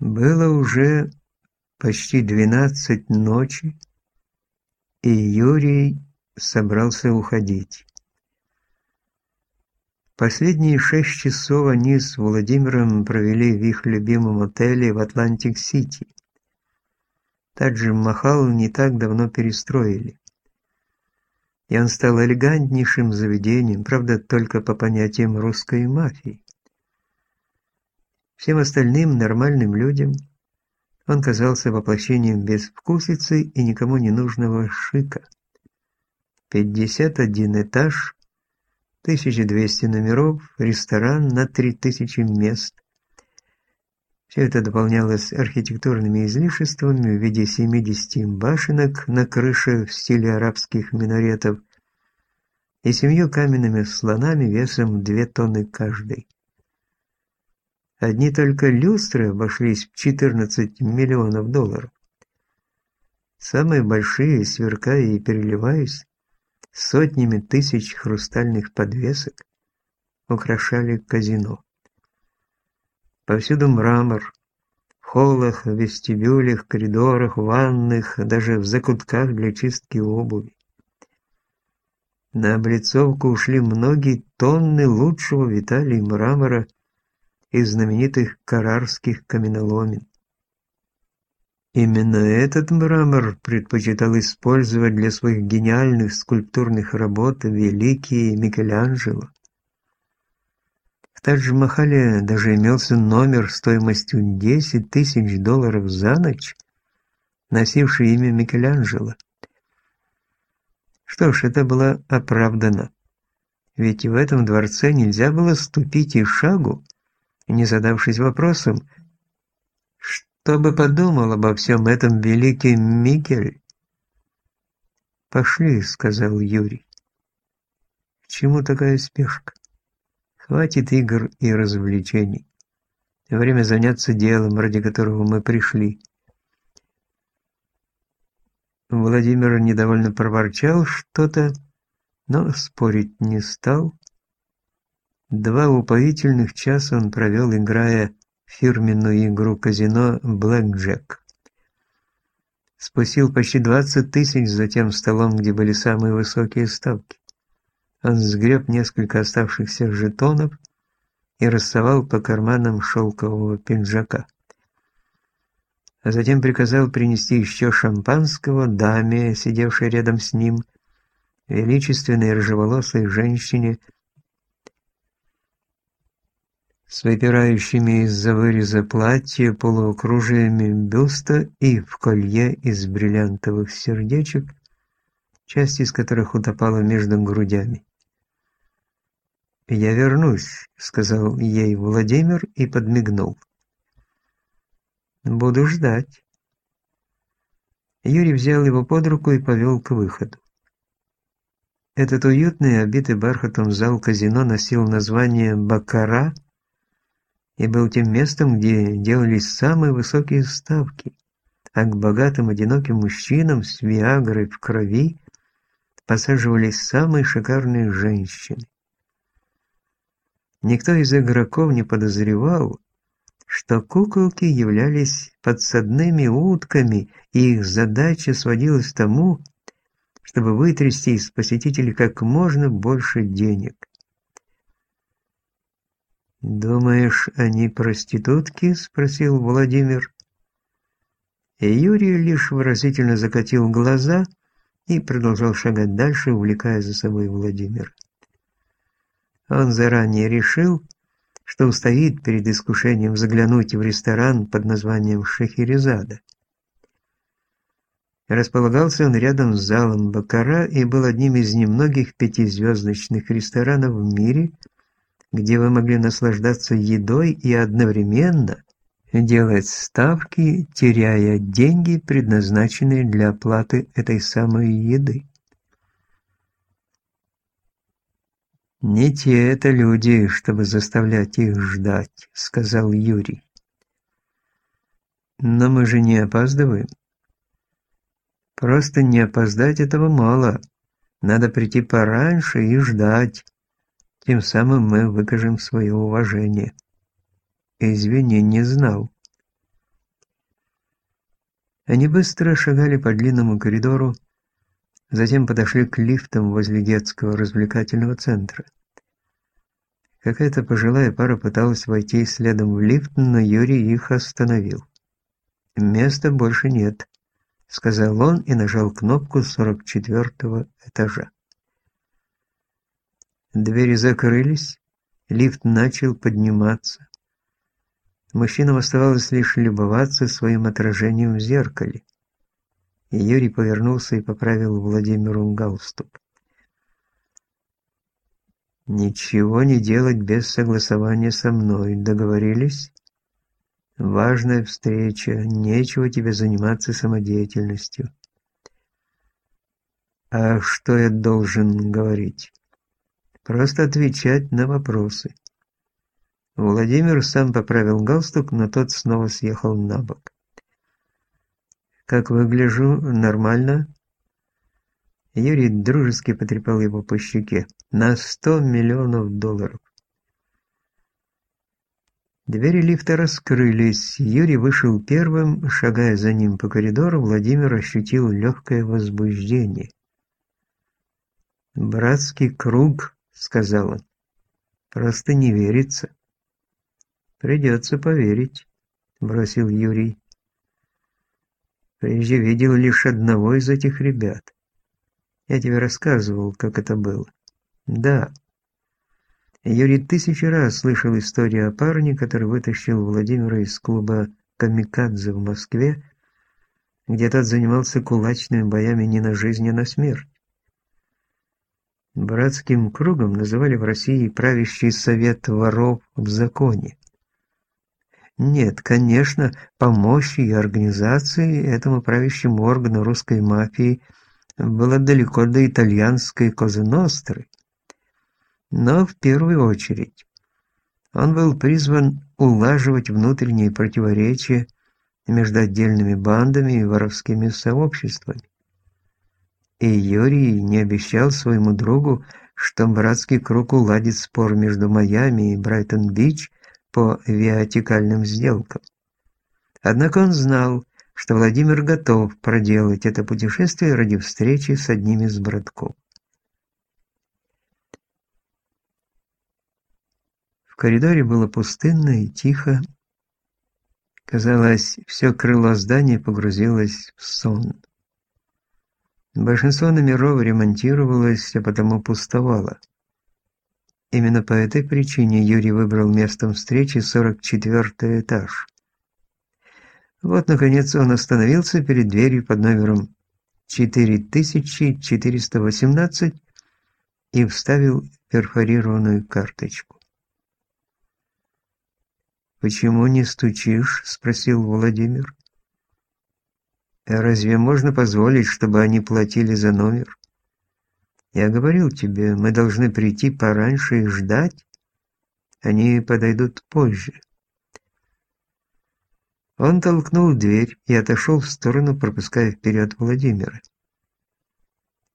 Было уже почти двенадцать ночи, и Юрий собрался уходить. Последние шесть часов они с Владимиром провели в их любимом отеле в Атлантик-Сити. Тадж-Махал не так давно перестроили. И он стал элегантнейшим заведением, правда, только по понятиям русской мафии. Всем остальным нормальным людям он казался воплощением безвкусицы и никому не нужного шика. 51 этаж, 1200 номеров, ресторан на 3000 мест. Все это дополнялось архитектурными излишествами в виде 70 башенок на крыше в стиле арабских минаретов и семью каменными слонами весом 2 тонны каждый. Одни только люстры обошлись в 14 миллионов долларов. Самые большие, сверкая и переливаясь, сотнями тысяч хрустальных подвесок украшали казино. Повсюду мрамор, в холлах, вестибюлях, коридорах, ванных, даже в закутках для чистки обуви. На облицовку ушли многие тонны лучшего Виталий мрамора из знаменитых карарских каменоломен. Именно этот мрамор предпочитал использовать для своих гениальных скульптурных работ великий Микеланджело. В Тадж-Махале даже имелся номер стоимостью 10 тысяч долларов за ночь, носивший имя Микеланджело. Что ж, это было оправдано. Ведь в этом дворце нельзя было ступить и шагу, не задавшись вопросом, что бы подумал обо всем этом великий Микель? «Пошли», — сказал Юрий. «К чему такая спешка? Хватит игр и развлечений. Время заняться делом, ради которого мы пришли». Владимир недовольно проворчал что-то, но спорить не стал. Два упоительных часа он провел, играя фирменную игру казино «Блэкджек». Спустил почти 20 тысяч за тем столом, где были самые высокие ставки. Он сгреб несколько оставшихся жетонов и рассовал по карманам шелкового пиджака. А затем приказал принести еще шампанского даме, сидевшей рядом с ним, величественной рыжеволосой женщине, с выпирающими из-за выреза платья полуокружиями бюста и в колье из бриллиантовых сердечек, часть из которых утопала между грудями. «Я вернусь», — сказал ей Владимир и подмигнул. «Буду ждать». Юрий взял его под руку и повел к выходу. Этот уютный, обитый бархатом зал казино носил название «Бакара», и был тем местом, где делались самые высокие ставки, а к богатым одиноким мужчинам с виагрой в крови посаживались самые шикарные женщины. Никто из игроков не подозревал, что куколки являлись подсадными утками, и их задача сводилась к тому, чтобы вытрясти из посетителей как можно больше денег. «Думаешь, они проститутки?» – спросил Владимир. И Юрий лишь выразительно закатил глаза и продолжал шагать дальше, увлекая за собой Владимир. Он заранее решил, что устоит перед искушением заглянуть в ресторан под названием «Шахерезада». Располагался он рядом с залом Бакара и был одним из немногих пятизвездочных ресторанов в мире – где вы могли наслаждаться едой и одновременно делать ставки, теряя деньги, предназначенные для оплаты этой самой еды. «Не те это люди, чтобы заставлять их ждать», — сказал Юрий. «Но мы же не опаздываем». «Просто не опоздать этого мало. Надо прийти пораньше и ждать, тем самым мы выкажем свое уважение. Извини, не знал. Они быстро шагали по длинному коридору, затем подошли к лифтам возле детского развлекательного центра. Какая-то пожилая пара пыталась войти следом в лифт, но Юрий их остановил. «Места больше нет», — сказал он и нажал кнопку 44 этажа. Двери закрылись, лифт начал подниматься. Мужчинам оставалось лишь любоваться своим отражением в зеркале. И Юрий повернулся и поправил Владимиру галстук. «Ничего не делать без согласования со мной. Договорились? Важная встреча. Нечего тебе заниматься самодеятельностью». «А что я должен говорить?» «Просто отвечать на вопросы». Владимир сам поправил галстук, но тот снова съехал на бок. «Как выгляжу? Нормально?» Юрий дружески потрепал его по щеке. «На сто миллионов долларов!» Двери лифта раскрылись. Юрий вышел первым, шагая за ним по коридору, Владимир ощутил легкое возбуждение. «Братский круг», — сказал он. «Просто не верится». «Придется поверить», — бросил Юрий. «Прежде видел лишь одного из этих ребят. Я тебе рассказывал, как это было». «Да». Юрий тысячи раз слышал историю о парне, который вытащил Владимира из клуба «Камикадзе» в Москве, где тот занимался кулачными боями не на жизнь, а на смерть. Братским кругом называли в России правящий совет воров в законе. Нет, конечно, помощи и организации этому правящему органу русской мафии было далеко до итальянской Козеностры. Но в первую очередь он был призван улаживать внутренние противоречия между отдельными бандами и воровскими сообществами. И Юрий не обещал своему другу, что братский круг уладит спор между Майами и Брайтон-Бич по виатикальным сделкам. Однако он знал, что Владимир готов проделать это путешествие ради встречи с одним из братков. В коридоре было пустынно и тихо. Казалось, все крыло здания погрузилось в сон. Большинство номеров ремонтировалось, а потому пустовало. Именно по этой причине Юрий выбрал местом встречи 44 этаж. Вот, наконец, он остановился перед дверью под номером 4418 и вставил перфорированную карточку. «Почему не стучишь?» – спросил Владимир. «Разве можно позволить, чтобы они платили за номер?» Я говорил тебе, мы должны прийти пораньше и ждать. Они подойдут позже. Он толкнул дверь и отошел в сторону, пропуская вперед Владимира.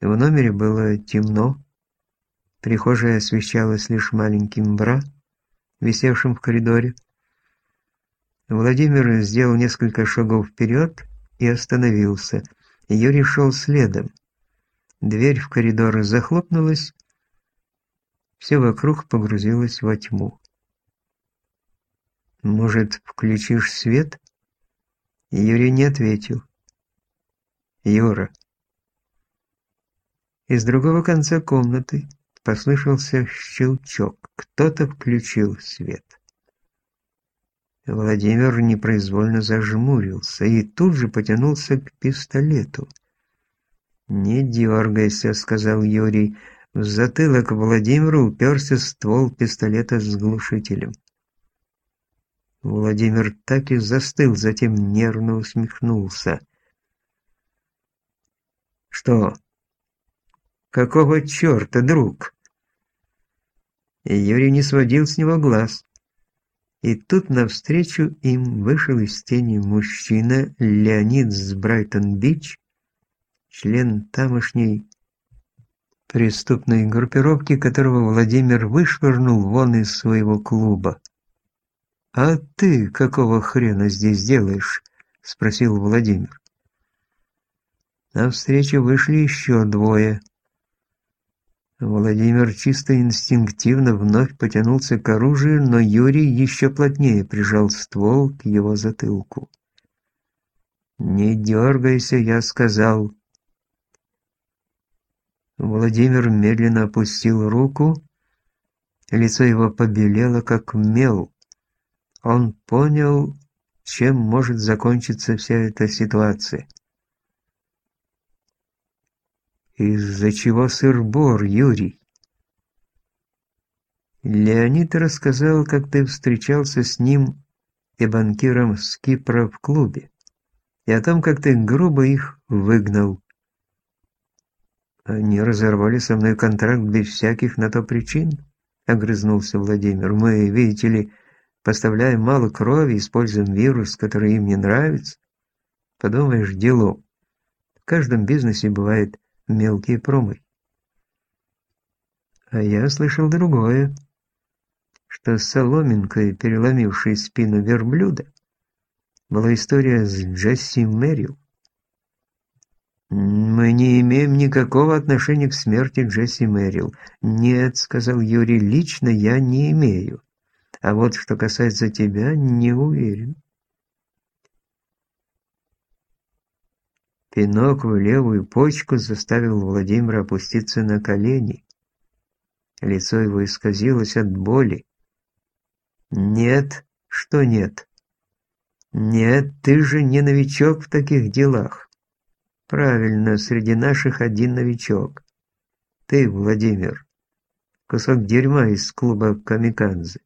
В номере было темно. Прихожая освещалась лишь маленьким бра, висевшим в коридоре. Владимир сделал несколько шагов вперед и остановился. Юрий шел следом. Дверь в коридор захлопнулась, все вокруг погрузилось во тьму. «Может, включишь свет?» Юрий не ответил. «Юра». Из другого конца комнаты послышался щелчок. Кто-то включил свет. Владимир непроизвольно зажмурился и тут же потянулся к пистолету. «Не дергайся», — сказал Юрий. В затылок Владимиру уперся ствол пистолета с глушителем. Владимир так и застыл, затем нервно усмехнулся. «Что? Какого черта, друг?» Юрий не сводил с него глаз. И тут навстречу им вышел из тени мужчина Леонид с Брайтон-Бич член тамошней преступной группировки, которого Владимир вышвырнул вон из своего клуба. «А ты какого хрена здесь делаешь?» – спросил Владимир. На встречу вышли еще двое. Владимир чисто инстинктивно вновь потянулся к оружию, но Юрий еще плотнее прижал ствол к его затылку. «Не дергайся», — я сказал. Владимир медленно опустил руку, лицо его побелело, как мел. Он понял, чем может закончиться вся эта ситуация. Из-за чего сыр-бор, Юрий? Леонид рассказал, как ты встречался с ним и банкиром с Кипра в клубе, и о том, как ты грубо их выгнал. Они разорвали со мной контракт без всяких на то причин, огрызнулся Владимир. Мы, видите ли, поставляем мало крови, используем вирус, который им не нравится. Подумаешь, дело. В каждом бизнесе бывает мелкие промахи. А я слышал другое, что с соломинкой, переломившей спину верблюда, была история с Джесси Мэрил. «Мы не имеем никакого отношения к смерти Джесси Мэрил». «Нет», — сказал Юрий, — «лично я не имею. А вот что касается тебя, не уверен». Пинок в левую почку заставил Владимира опуститься на колени. Лицо его исказилось от боли. «Нет, что нет?» «Нет, ты же не новичок в таких делах». «Правильно, среди наших один новичок. Ты, Владимир, кусок дерьма из клуба «Камикадзе».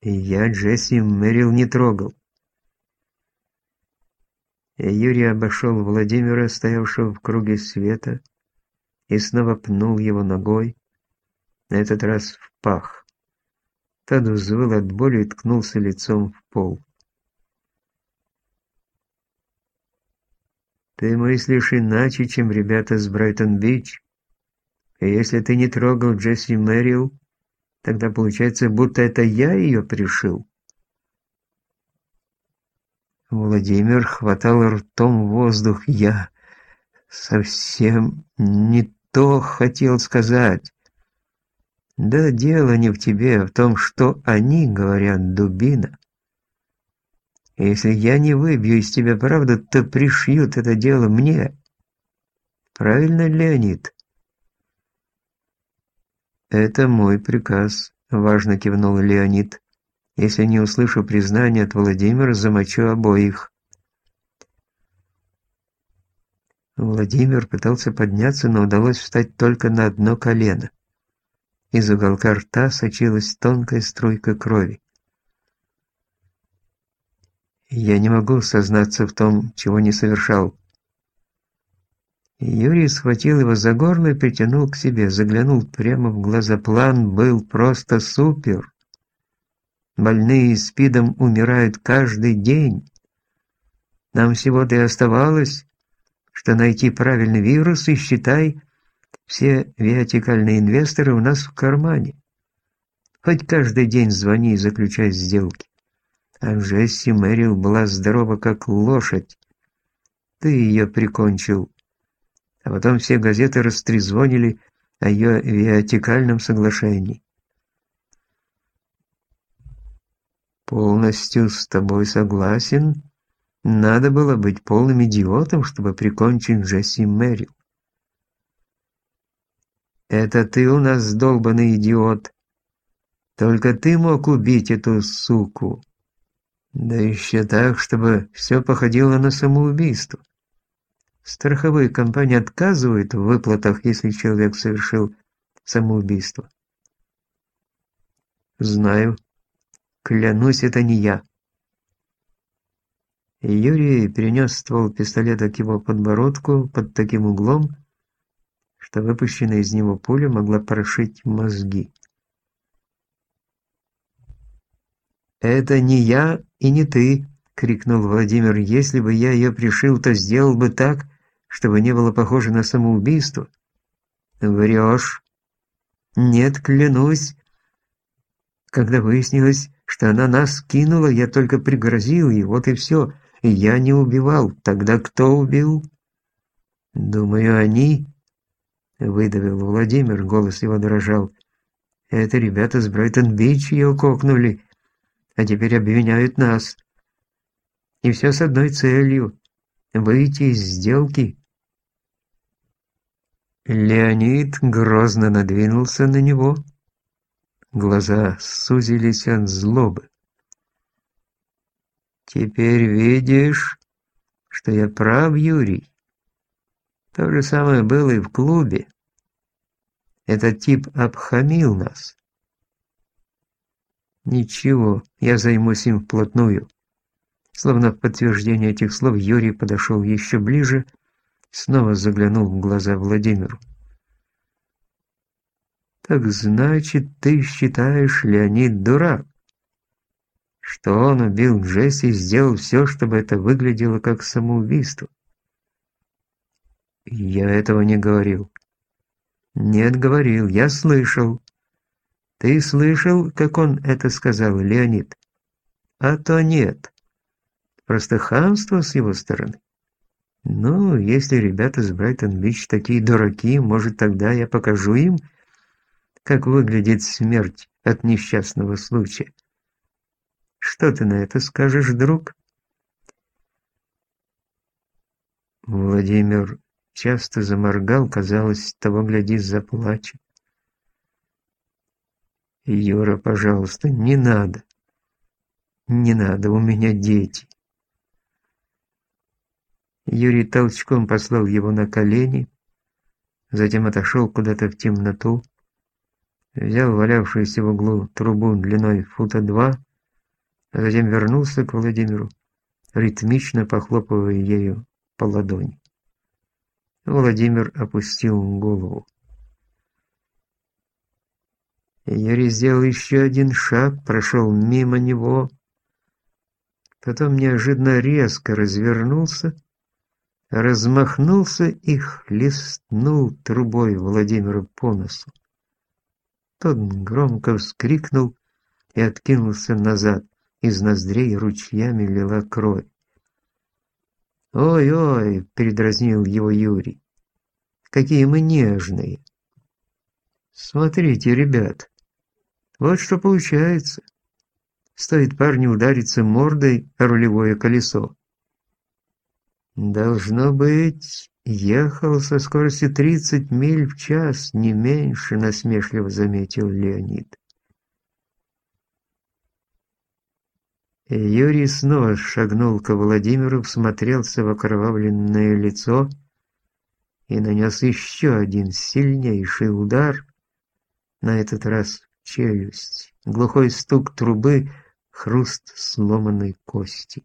И я Джесси Мэрил не трогал. Юрий обошел Владимира, стоявшего в круге света, и снова пнул его ногой, на этот раз в пах. Тот взвыл от боли и ткнулся лицом в пол. «Ты мыслишь иначе, чем ребята с Брайтон-Бич. И если ты не трогал Джесси Мэрил, тогда получается, будто это я ее пришил». Владимир хватал ртом воздух. Я совсем не то хотел сказать. Да дело не в тебе, а в том, что они говорят, дубина. Если я не выбью из тебя правду, то пришьют это дело мне. Правильно, Леонид? Это мой приказ, важно кивнул Леонид. Если не услышу признания от Владимира, замочу обоих. Владимир пытался подняться, но удалось встать только на одно колено. Из уголка рта сочилась тонкая струйка крови. Я не могу сознаться в том, чего не совершал. Юрий схватил его за горло и притянул к себе, заглянул прямо в глаза. План был просто супер. Больные СПИДом умирают каждый день. Нам всего-то и оставалось, что найти правильный вирус и считай, все виатикальные инвесторы у нас в кармане. Хоть каждый день звони и заключай сделки. А Джесси Мэрил была здорова, как лошадь. Ты ее прикончил. А потом все газеты растрезвонили о ее виатикальном соглашении. Полностью с тобой согласен. Надо было быть полным идиотом, чтобы прикончить Джесси Мэрил. Это ты у нас долбанный идиот. Только ты мог убить эту суку. Да еще так, чтобы все походило на самоубийство. Страховые компании отказывают в выплатах, если человек совершил самоубийство. Знаю. Клянусь, это не я. Юрий перенес ствол пистолета к его подбородку под таким углом, что выпущенная из него пуля могла прошить мозги. «Это не я и не ты!» — крикнул Владимир. «Если бы я ее пришил, то сделал бы так, чтобы не было похоже на самоубийство». «Врешь!» «Нет, клянусь!» Когда выяснилось, что она нас кинула, я только пригрозил ей, вот и все. И я не убивал. Тогда кто убил? «Думаю, они...» — выдавил Владимир, голос его дрожал. «Это ребята с Брайтон-Бич ее кокнули, а теперь обвиняют нас. И все с одной целью — выйти из сделки». Леонид грозно надвинулся на него. Глаза сузились от злобы. «Теперь видишь, что я прав, Юрий. То же самое было и в клубе. Этот тип обхамил нас. Ничего, я займусь им вплотную». Словно в подтверждение этих слов Юрий подошел еще ближе снова заглянул в глаза Владимиру. «Так значит, ты считаешь, Леонид дурак? Что он убил Джесси и сделал все, чтобы это выглядело как самоубийство?» «Я этого не говорил». «Нет, говорил, я слышал». «Ты слышал, как он это сказал, Леонид?» «А то нет. Просто хамство с его стороны». Ну, если ребята с Брайтон-Бич такие дураки, может, тогда я покажу им, как выглядит смерть от несчастного случая. Что ты на это скажешь, друг? Владимир часто заморгал, казалось, того гляди заплачет. Юра, пожалуйста, не надо. Не надо, у меня дети. Юрий толчком послал его на колени, затем отошел куда-то в темноту, взял валявшуюся в углу трубу длиной фута два, а затем вернулся к Владимиру, ритмично похлопывая ею по ладони. Владимир опустил голову. Юрий сделал еще один шаг, прошел мимо него, потом неожиданно резко развернулся размахнулся и хлестнул трубой Владимира по носу. Тот громко вскрикнул и откинулся назад. Из ноздрей ручьями лила кровь. «Ой-ой!» — передразнил его Юрий. «Какие мы нежные!» «Смотрите, ребят, вот что получается. Стоит парню удариться мордой о рулевое колесо, Должно быть, ехал со скоростью 30 миль в час, не меньше, насмешливо заметил Леонид. Юрий снова шагнул к Владимиру, всмотрелся в окровавленное лицо и нанес еще один сильнейший удар, на этот раз в челюсть. Глухой стук трубы, хруст сломанной кости.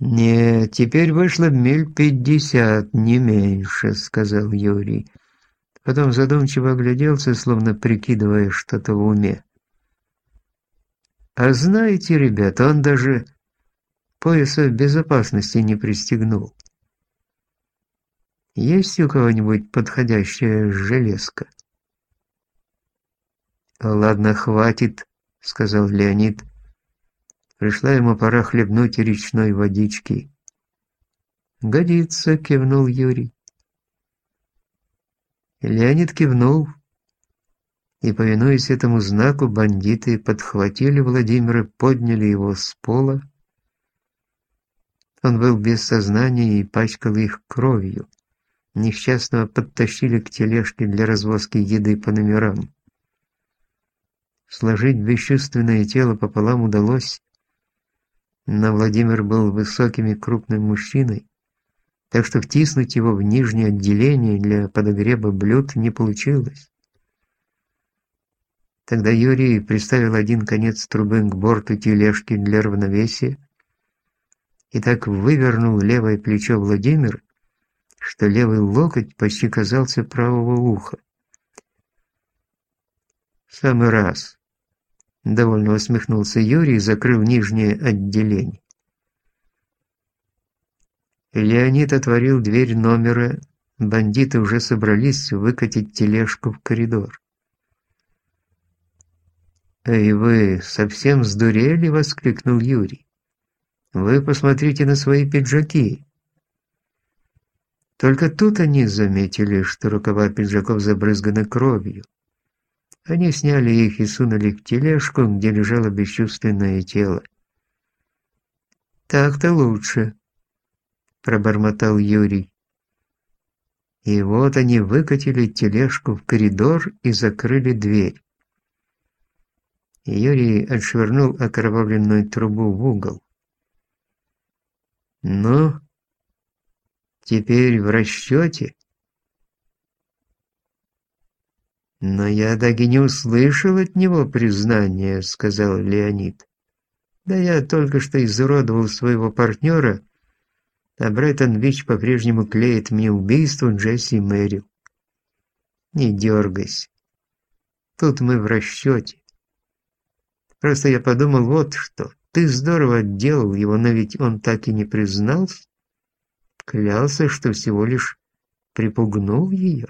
«Нет, теперь вышло миль пятьдесят, не меньше», — сказал Юрий. Потом задумчиво огляделся, словно прикидывая что-то в уме. «А знаете, ребята, он даже пояса безопасности не пристегнул. Есть у кого-нибудь подходящая железка?» «Ладно, хватит», — сказал Леонид. Пришла ему пора хлебнуть речной водички. «Годится», — кивнул Юрий. Леонид кивнул, и, повинуясь этому знаку, бандиты подхватили Владимира, подняли его с пола. Он был без сознания и пачкал их кровью. Несчастного подтащили к тележке для развозки еды по номерам. Сложить бесчувственное тело пополам удалось, но Владимир был высоким и крупным мужчиной, так что втиснуть его в нижнее отделение для подогрева блюд не получилось. Тогда Юрий приставил один конец трубы к борту тележки для равновесия и так вывернул левое плечо Владимира, что левый локоть почти казался правого уха. «В самый раз», Довольно усмехнулся Юрий закрыл нижнее отделение. Леонид отворил дверь номера. Бандиты уже собрались выкатить тележку в коридор. «Эй, вы совсем сдурели?» — воскликнул Юрий. Вы посмотрите на свои пиджаки. Только тут они заметили, что рукава пиджаков забрызганы кровью. Они сняли их и сунули в тележку, где лежало бесчувственное тело. «Так-то лучше», – пробормотал Юрий. И вот они выкатили тележку в коридор и закрыли дверь. Юрий отшвырнул окровавленную трубу в угол. «Ну, теперь в расчете?» «Но я так и не услышал от него признания», — сказал Леонид. «Да я только что изуродовал своего партнера, а Бреттон-Вич по-прежнему клеит мне убийство Джесси Мэрил. Не дергайся. Тут мы в расчете. Просто я подумал вот что. Ты здорово отделал его, но ведь он так и не признался. Клялся, что всего лишь припугнул ее.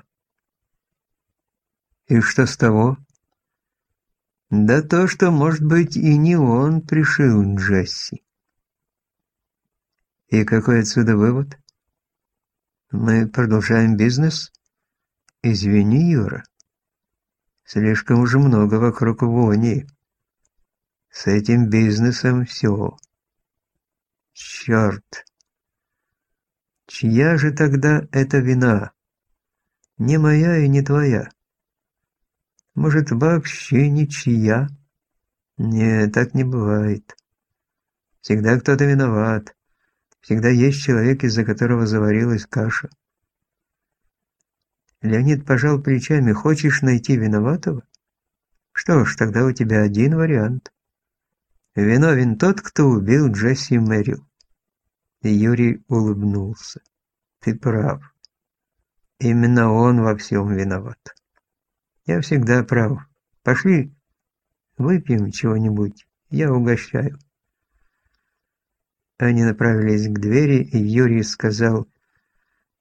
И что с того? Да то, что, может быть, и не он пришил Джесси. И какой отсюда вывод? Мы продолжаем бизнес? Извини, Юра. Слишком уже много вокруг вони. С этим бизнесом все. Черт. Чья же тогда эта вина? Не моя и не твоя. Может, вообще ничья? Не, так не бывает. Всегда кто-то виноват. Всегда есть человек, из-за которого заварилась каша. Леонид пожал плечами. Хочешь найти виноватого? Что ж, тогда у тебя один вариант. Виновен тот, кто убил Джесси Мэрил. Юрий улыбнулся. Ты прав. Именно он во всем виноват. Я всегда прав. Пошли, выпьем чего-нибудь. Я угощаю. Они направились к двери, и Юрий сказал,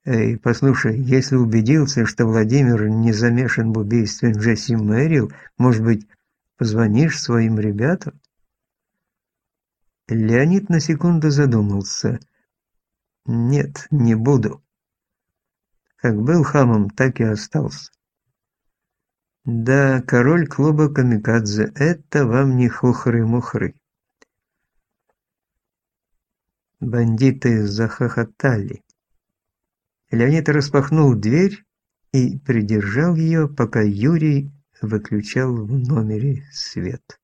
«Эй, послушай, если убедился, что Владимир не замешан в убийстве Джесси Мэрил, может быть, позвонишь своим ребятам?» Леонид на секунду задумался. «Нет, не буду. Как был хамом, так и остался. Да, король клуба Камикадзе, это вам не хухры-мухры». Бандиты захохотали. Леонид распахнул дверь и придержал ее, пока Юрий выключал в номере свет.